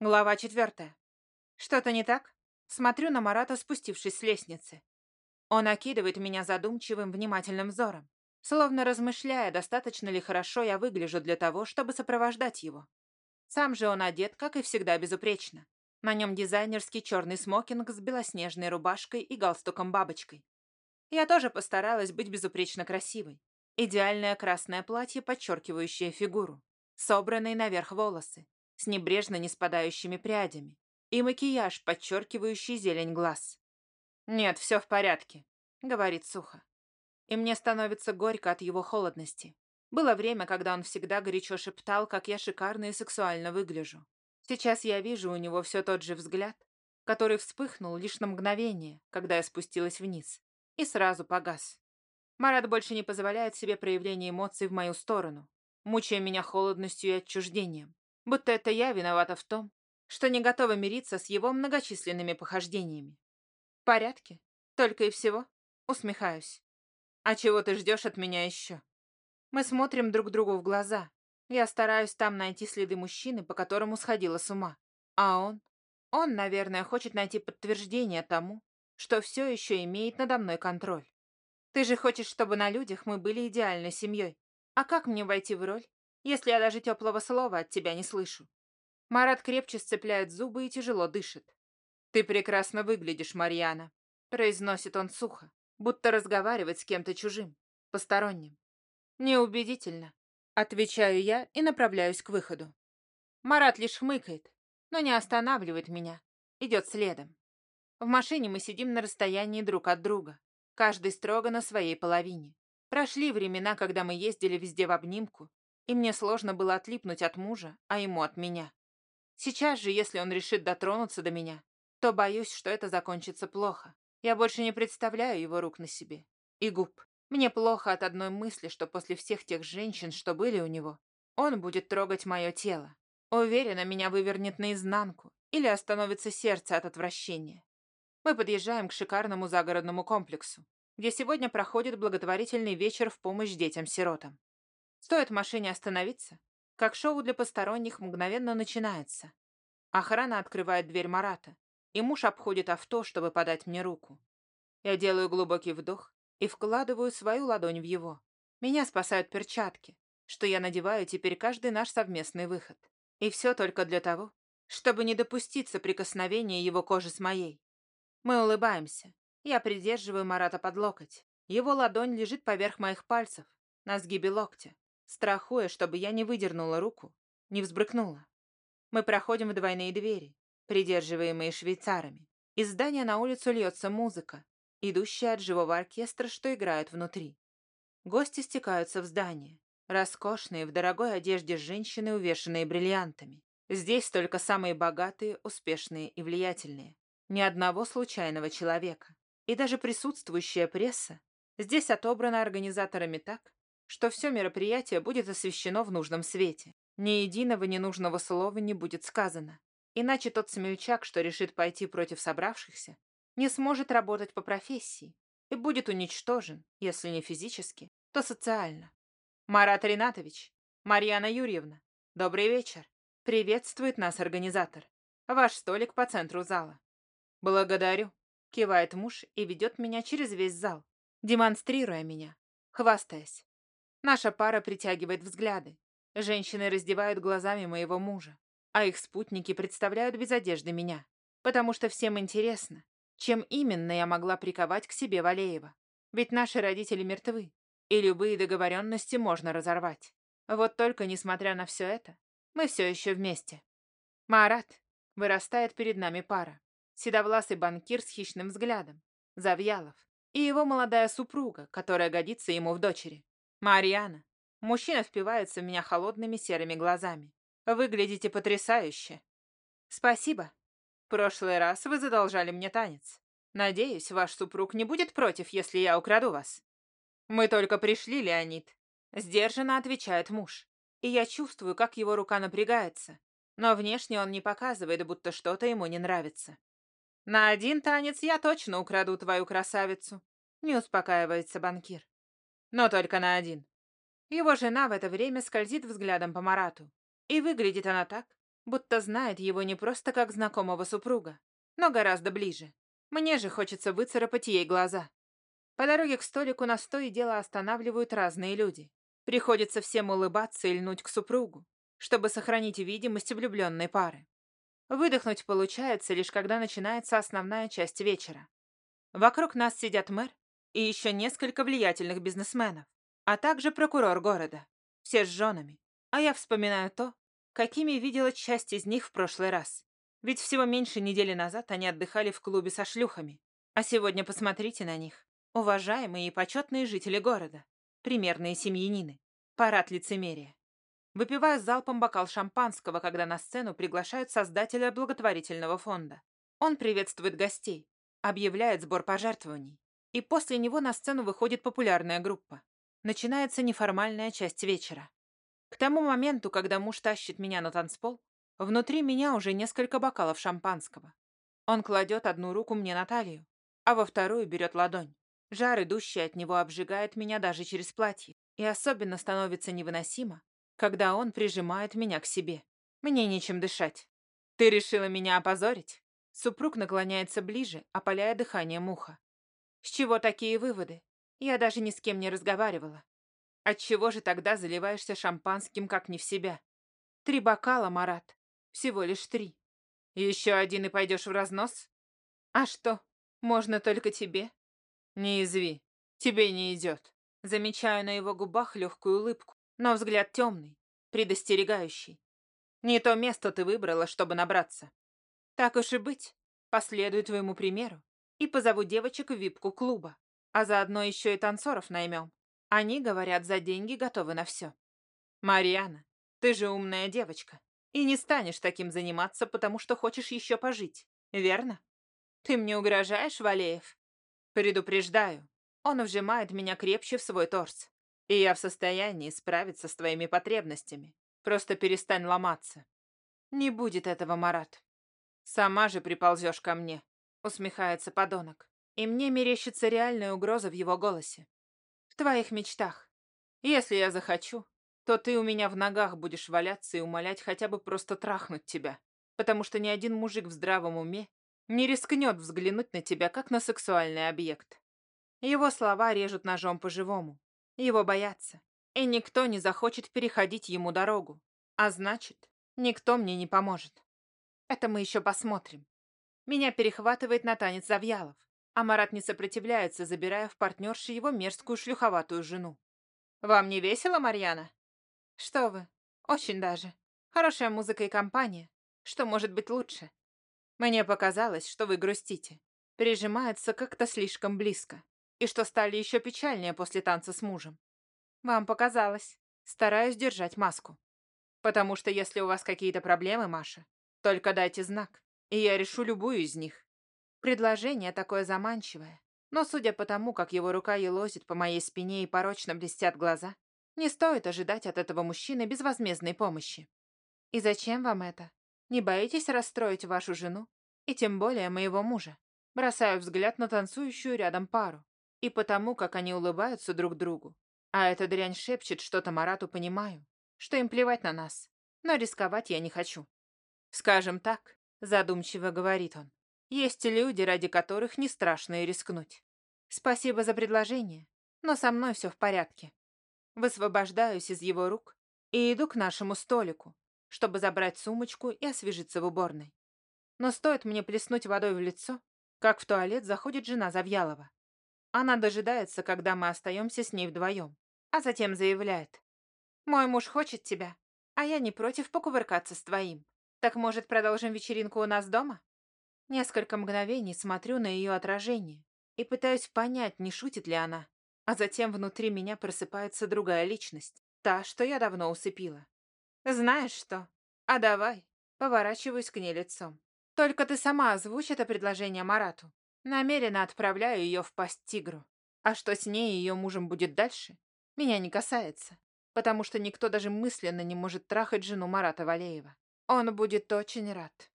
Глава четвертая. Что-то не так? Смотрю на Марата, спустившись с лестницы. Он окидывает меня задумчивым, внимательным взором, словно размышляя, достаточно ли хорошо я выгляжу для того, чтобы сопровождать его. Сам же он одет, как и всегда, безупречно. На нем дизайнерский черный смокинг с белоснежной рубашкой и галстуком-бабочкой. Я тоже постаралась быть безупречно красивой. Идеальное красное платье, подчеркивающее фигуру. Собранные наверх волосы, с небрежно не спадающими прядями. И макияж, подчеркивающий зелень глаз. «Нет, все в порядке», — говорит сухо. И мне становится горько от его холодности. Было время, когда он всегда горячо шептал, как я шикарно и сексуально выгляжу. Сейчас я вижу у него все тот же взгляд, который вспыхнул лишь на мгновение, когда я спустилась вниз, и сразу погас. Марат больше не позволяет себе проявления эмоций в мою сторону, мучая меня холодностью и отчуждением, будто это я виновата в том, что не готова мириться с его многочисленными похождениями. В порядке, только и всего, усмехаюсь. А чего ты ждешь от меня еще? Мы смотрим друг другу в глаза. Я стараюсь там найти следы мужчины, по которому сходила с ума. А он? Он, наверное, хочет найти подтверждение тому, что все еще имеет надо мной контроль. Ты же хочешь, чтобы на людях мы были идеальной семьей. А как мне войти в роль, если я даже теплого слова от тебя не слышу? Марат крепче сцепляет зубы и тяжело дышит. «Ты прекрасно выглядишь, Марьяна», — произносит он сухо, будто разговаривать с кем-то чужим, посторонним. «Неубедительно», — отвечаю я и направляюсь к выходу. Марат лишь хмыкает, но не останавливает меня, идет следом. В машине мы сидим на расстоянии друг от друга, каждый строго на своей половине. Прошли времена, когда мы ездили везде в обнимку, и мне сложно было отлипнуть от мужа, а ему от меня. Сейчас же, если он решит дотронуться до меня, то боюсь, что это закончится плохо. Я больше не представляю его рук на себе. И губ. Мне плохо от одной мысли, что после всех тех женщин, что были у него, он будет трогать мое тело. Уверена, меня вывернет наизнанку или остановится сердце от отвращения. Мы подъезжаем к шикарному загородному комплексу, где сегодня проходит благотворительный вечер в помощь детям-сиротам. Стоит машине остановиться, как шоу для посторонних мгновенно начинается. Охрана открывает дверь Марата, и муж обходит авто, чтобы подать мне руку. Я делаю глубокий вдох и вкладываю свою ладонь в его. Меня спасают перчатки, что я надеваю теперь каждый наш совместный выход. И все только для того, чтобы не допустить соприкосновения его кожи с моей. Мы улыбаемся. Я придерживаю Марата под локоть. Его ладонь лежит поверх моих пальцев, на сгибе локтя, страхуя, чтобы я не выдернула руку, не взбрыкнула. Мы проходим в двойные двери, придерживаемые швейцарами. Из здания на улицу льется музыка, идущая от живого оркестра, что играет внутри. Гости стекаются в здание. Роскошные, в дорогой одежде женщины, увешанные бриллиантами. Здесь только самые богатые, успешные и влиятельные. Ни одного случайного человека. И даже присутствующая пресса здесь отобрана организаторами так, что все мероприятие будет освещено в нужном свете. Ни единого ненужного слова не будет сказано. Иначе тот смельчак, что решит пойти против собравшихся, не сможет работать по профессии и будет уничтожен, если не физически, то социально. Марат Ринатович, Марьяна Юрьевна, добрый вечер. Приветствует нас организатор. Ваш столик по центру зала. «Благодарю», — кивает муж и ведет меня через весь зал, демонстрируя меня, хвастаясь. Наша пара притягивает взгляды. Женщины раздевают глазами моего мужа, а их спутники представляют без одежды меня, потому что всем интересно, чем именно я могла приковать к себе Валеева. Ведь наши родители мертвы, и любые договоренности можно разорвать. Вот только, несмотря на все это, мы все еще вместе. Марат, вырастает перед нами пара седовласый банкир с хищным взглядом, Завьялов, и его молодая супруга, которая годится ему в дочери. Марьяна. Мужчина впивается в меня холодными серыми глазами. Выглядите потрясающе. Спасибо. Прошлый раз вы задолжали мне танец. Надеюсь, ваш супруг не будет против, если я украду вас. Мы только пришли, Леонид. Сдержанно отвечает муж. И я чувствую, как его рука напрягается. Но внешне он не показывает, будто что-то ему не нравится. На один танец я точно украду твою красавицу. Не успокаивается банкир. Но только на один. Его жена в это время скользит взглядом по Марату. И выглядит она так, будто знает его не просто как знакомого супруга, но гораздо ближе. Мне же хочется выцарапать ей глаза. По дороге к столику нас то и дело останавливают разные люди. Приходится всем улыбаться и льнуть к супругу, чтобы сохранить видимость влюбленной пары. Выдохнуть получается лишь когда начинается основная часть вечера. Вокруг нас сидят мэр и еще несколько влиятельных бизнесменов, а также прокурор города. Все с женами. А я вспоминаю то, какими видела часть из них в прошлый раз. Ведь всего меньше недели назад они отдыхали в клубе со шлюхами. А сегодня посмотрите на них. Уважаемые и почетные жители города. Примерные семьянины. Парад лицемерия. Выпиваю залпом бокал шампанского, когда на сцену приглашают создателя благотворительного фонда. Он приветствует гостей, объявляет сбор пожертвований. И после него на сцену выходит популярная группа. Начинается неформальная часть вечера. К тому моменту, когда муж тащит меня на танцпол, внутри меня уже несколько бокалов шампанского. Он кладет одну руку мне на талию, а во вторую берет ладонь. Жар, идущий от него, обжигает меня даже через платье. И особенно становится невыносимо, когда он прижимает меня к себе. Мне нечем дышать. Ты решила меня опозорить? Супруг наклоняется ближе, опаляя дыхание муха. С чего такие выводы? Я даже ни с кем не разговаривала. Отчего же тогда заливаешься шампанским, как не в себя? Три бокала, Марат. Всего лишь три. Еще один и пойдешь в разнос? А что, можно только тебе? Не изви. Тебе не идет. Замечаю на его губах легкую улыбку но взгляд темный, предостерегающий. Не то место ты выбрала, чтобы набраться. Так уж и быть, последую твоему примеру и позову девочек в випку клуба, а заодно еще и танцоров наймем. Они, говорят, за деньги готовы на все. Марьяна, ты же умная девочка, и не станешь таким заниматься, потому что хочешь еще пожить, верно? Ты мне угрожаешь, Валеев? Предупреждаю, он вжимает меня крепче в свой торс. И я в состоянии справиться с твоими потребностями. Просто перестань ломаться. Не будет этого, Марат. Сама же приползешь ко мне, усмехается подонок. И мне мерещится реальная угроза в его голосе. В твоих мечтах. Если я захочу, то ты у меня в ногах будешь валяться и умолять хотя бы просто трахнуть тебя. Потому что ни один мужик в здравом уме не рискнет взглянуть на тебя, как на сексуальный объект. Его слова режут ножом по-живому. Его боятся, и никто не захочет переходить ему дорогу. А значит, никто мне не поможет. Это мы еще посмотрим. Меня перехватывает на танец Завьялов, а Марат не сопротивляется, забирая в партнерши его мерзкую шлюховатую жену. «Вам не весело, Марьяна?» «Что вы, очень даже. Хорошая музыка и компания. Что может быть лучше?» «Мне показалось, что вы грустите. Прижимается как-то слишком близко и что стали еще печальнее после танца с мужем. Вам показалось. Стараюсь держать маску. Потому что если у вас какие-то проблемы, Маша, только дайте знак, и я решу любую из них. Предложение такое заманчивое, но судя по тому, как его рука елозит по моей спине и порочно блестят глаза, не стоит ожидать от этого мужчины безвозмездной помощи. И зачем вам это? Не боитесь расстроить вашу жену? И тем более моего мужа. Бросаю взгляд на танцующую рядом пару. И потому, как они улыбаются друг другу. А эта дрянь шепчет что-то Марату, понимаю, что им плевать на нас. Но рисковать я не хочу. Скажем так, задумчиво говорит он. Есть люди, ради которых не страшно и рискнуть. Спасибо за предложение, но со мной все в порядке. Высвобождаюсь из его рук и иду к нашему столику, чтобы забрать сумочку и освежиться в уборной. Но стоит мне плеснуть водой в лицо, как в туалет заходит жена Завьялова. Она дожидается, когда мы остаемся с ней вдвоем, а затем заявляет. «Мой муж хочет тебя, а я не против покувыркаться с твоим. Так, может, продолжим вечеринку у нас дома?» Несколько мгновений смотрю на ее отражение и пытаюсь понять, не шутит ли она. А затем внутри меня просыпается другая личность, та, что я давно усыпила. «Знаешь что? А давай!» Поворачиваюсь к ней лицом. «Только ты сама озвучь это предложение Марату. Намеренно отправляю ее в пасть тигру. А что с ней и ее мужем будет дальше, меня не касается, потому что никто даже мысленно не может трахать жену Марата Валеева. Он будет очень рад.